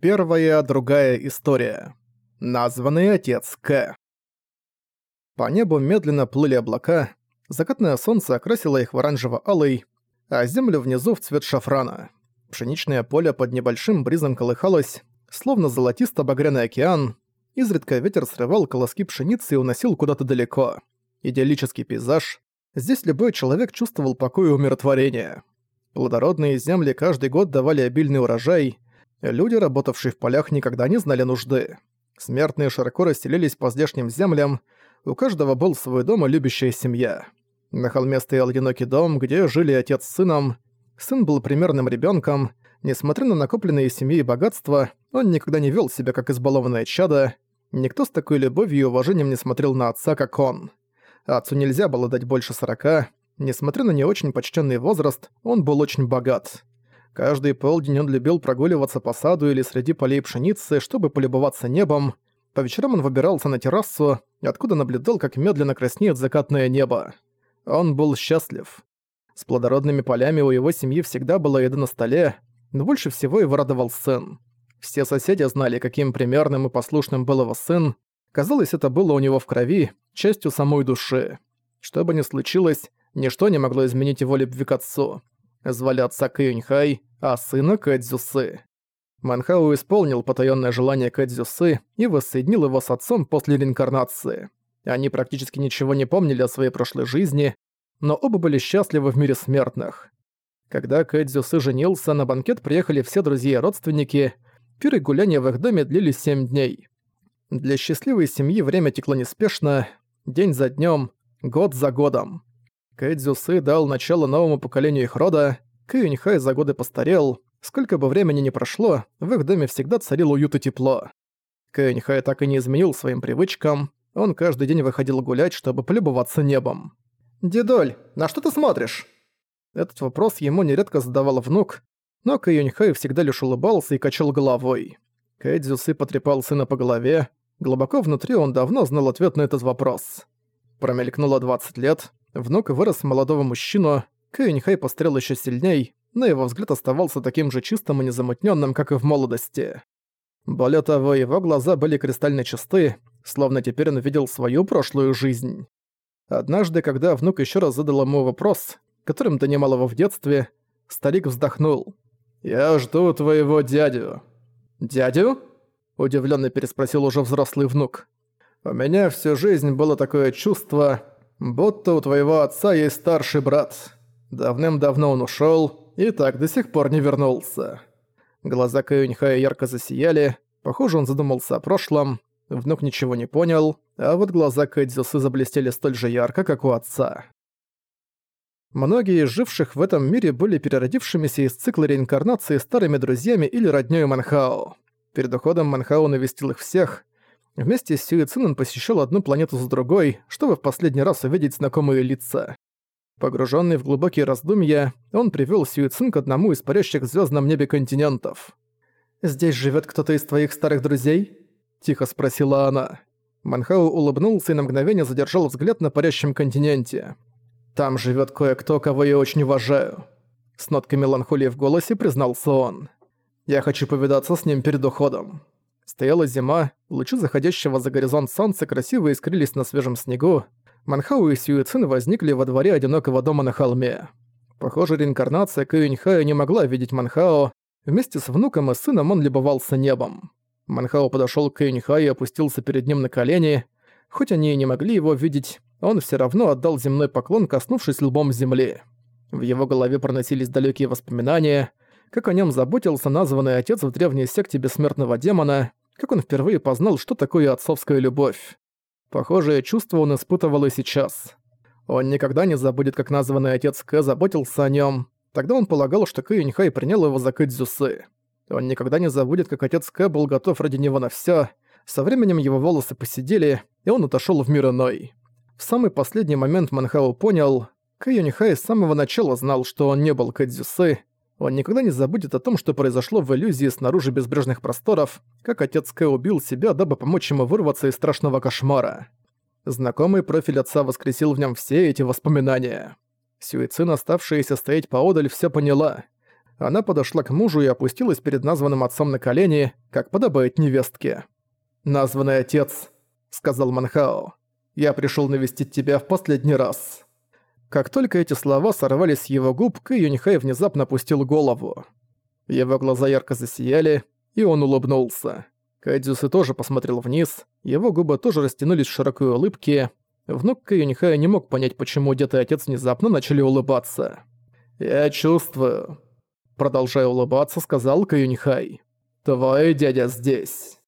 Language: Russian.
Первая, другая история. Названный отец К. По небу медленно плыли облака, закатное солнце окрасило их в оранжево-алый, а землю внизу в цвет шафрана. Пшеничное поле под небольшим бризом колыхалось, словно золотисто-багряный океан, изредка ветер срывал колоски пшеницы и уносил куда-то далеко. Идиллический пейзаж. Здесь любой человек чувствовал покой и умиротворение. Плодородные земли каждый год давали обильный урожай – Люди, работавшие в полях, никогда не знали нужды. Смертные широко расселились по здешним землям, у каждого был свой дом и любящая семья. На холме стоял одинокий дом, где жили отец с сыном. Сын был примерным ребенком. Несмотря на накопленные семьи и богатства, он никогда не вел себя как избалованное чадо. Никто с такой любовью и уважением не смотрел на отца, как он. Отцу нельзя было дать больше сорока. Несмотря на не очень почтенный возраст, он был очень богат. Каждый полдень он любил прогуливаться по саду или среди полей пшеницы, чтобы полюбоваться небом. По вечерам он выбирался на террасу, откуда наблюдал, как медленно краснеет закатное небо. Он был счастлив. С плодородными полями у его семьи всегда была еда на столе, но больше всего его радовал сын. Все соседи знали, каким примерным и послушным был его сын. Казалось, это было у него в крови, частью самой души. Что бы ни случилось, ничто не могло изменить его любви к отцу. Звали отца Каюньхай, а сына Кэдзюсы. Манхау исполнил потаённое желание Кэдзюсы и воссоединил его с отцом после реинкарнации. Они практически ничего не помнили о своей прошлой жизни, но оба были счастливы в мире смертных. Когда Кэдзюсы женился, на банкет приехали все друзья и родственники, пир и гуляния в их доме длились семь дней. Для счастливой семьи время текло неспешно, день за днем, год за годом. Кэдзюсы дал начало новому поколению их рода, Кэюньхай за годы постарел, сколько бы времени ни прошло, в их доме всегда царил уют и тепло. Кэюньхай так и не изменил своим привычкам, он каждый день выходил гулять, чтобы полюбоваться небом. «Дедоль, на что ты смотришь?» Этот вопрос ему нередко задавал внук, но Кэюньхай всегда лишь улыбался и качал головой. Кэдзюсы потрепал сына по голове, глубоко внутри он давно знал ответ на этот вопрос. Промелькнуло 20 лет, Внук вырос в молодого мужчину, Кэйнхай пострел еще сильней, но его взгляд оставался таким же чистым и незамутненным, как и в молодости. Более того, его глаза были кристально чисты, словно теперь он видел свою прошлую жизнь. Однажды, когда внук еще раз задал ему вопрос, которым донимал его в детстве, старик вздохнул. «Я жду твоего дядю». «Дядю?» – удивленно переспросил уже взрослый внук. «У меня всю жизнь было такое чувство, будто у твоего отца есть старший брат. Давным-давно он ушёл и так до сих пор не вернулся». Глаза Каюньхая ярко засияли, похоже, он задумался о прошлом, внук ничего не понял, а вот глаза Кэдзюсы заблестели столь же ярко, как у отца. Многие из живших в этом мире были переродившимися из цикла реинкарнации старыми друзьями или роднёй Манхао. Перед уходом Манхао навестил их всех, Вместе с Сюицин он посещал одну планету за другой, чтобы в последний раз увидеть знакомые лица. Погруженный в глубокие раздумья, он привел Сюицин к одному из парящих в звездном небе континентов. «Здесь живет кто-то из твоих старых друзей?» – тихо спросила она. Манхау улыбнулся и на мгновение задержал взгляд на парящем континенте. «Там живет кое-кто, кого я очень уважаю». С ноткой меланхолии в голосе признался он. «Я хочу повидаться с ним перед уходом». Стояла зима, лучи заходящего за горизонт солнца красиво искрились на свежем снегу. Манхау и Сюэцин возникли во дворе одинокого дома на холме. Похоже, реинкарнация Каюньхая не могла видеть Манхао. Вместе с внуком и сыном он любовался небом. Манхао подошёл к Каюньхаю и опустился перед ним на колени. Хоть они и не могли его видеть, он всё равно отдал земной поклон, коснувшись лбом земли. В его голове проносились далёкие воспоминания, как о нём заботился названный отец в древней секте бессмертного демона, как он впервые познал, что такое отцовская любовь. Похожее чувство он испытывал и сейчас. Он никогда не забудет, как названный отец Кэ заботился о нем. Тогда он полагал, что Кэ Юньхай принял его за Кэдзюсы. Он никогда не забудет, как отец Кэ был готов ради него на все. Со временем его волосы посидели, и он отошел в мир иной. В самый последний момент Манхао понял, Кэ Юньхай с самого начала знал, что он не был Кэдзюсы, он никогда не забудет о том, что произошло в иллюзии снаружи безбрежных просторов, как отец Кэ убил себя, дабы помочь ему вырваться из страшного кошмара. Знакомый профиль отца воскресил в нем все эти воспоминания. Сюицин, оставшаяся стоять поодаль, все поняла. Она подошла к мужу и опустилась перед названным отцом на колени, как подобает невестке. «Названный отец», — сказал Манхао, — «я пришёл навестить тебя в последний раз». Как только эти слова сорвались с его губ, Кэ Юньхай внезапно опустил голову. Его глаза ярко засияли, и он улыбнулся. Кайдзюсы тоже посмотрел вниз, его губы тоже растянулись в широкой улыбке. Внук Кэ Юньхая не мог понять, почему дед и отец внезапно начали улыбаться. «Я чувствую», — продолжая улыбаться, сказал Кэ Юньхай. «Твой дядя здесь».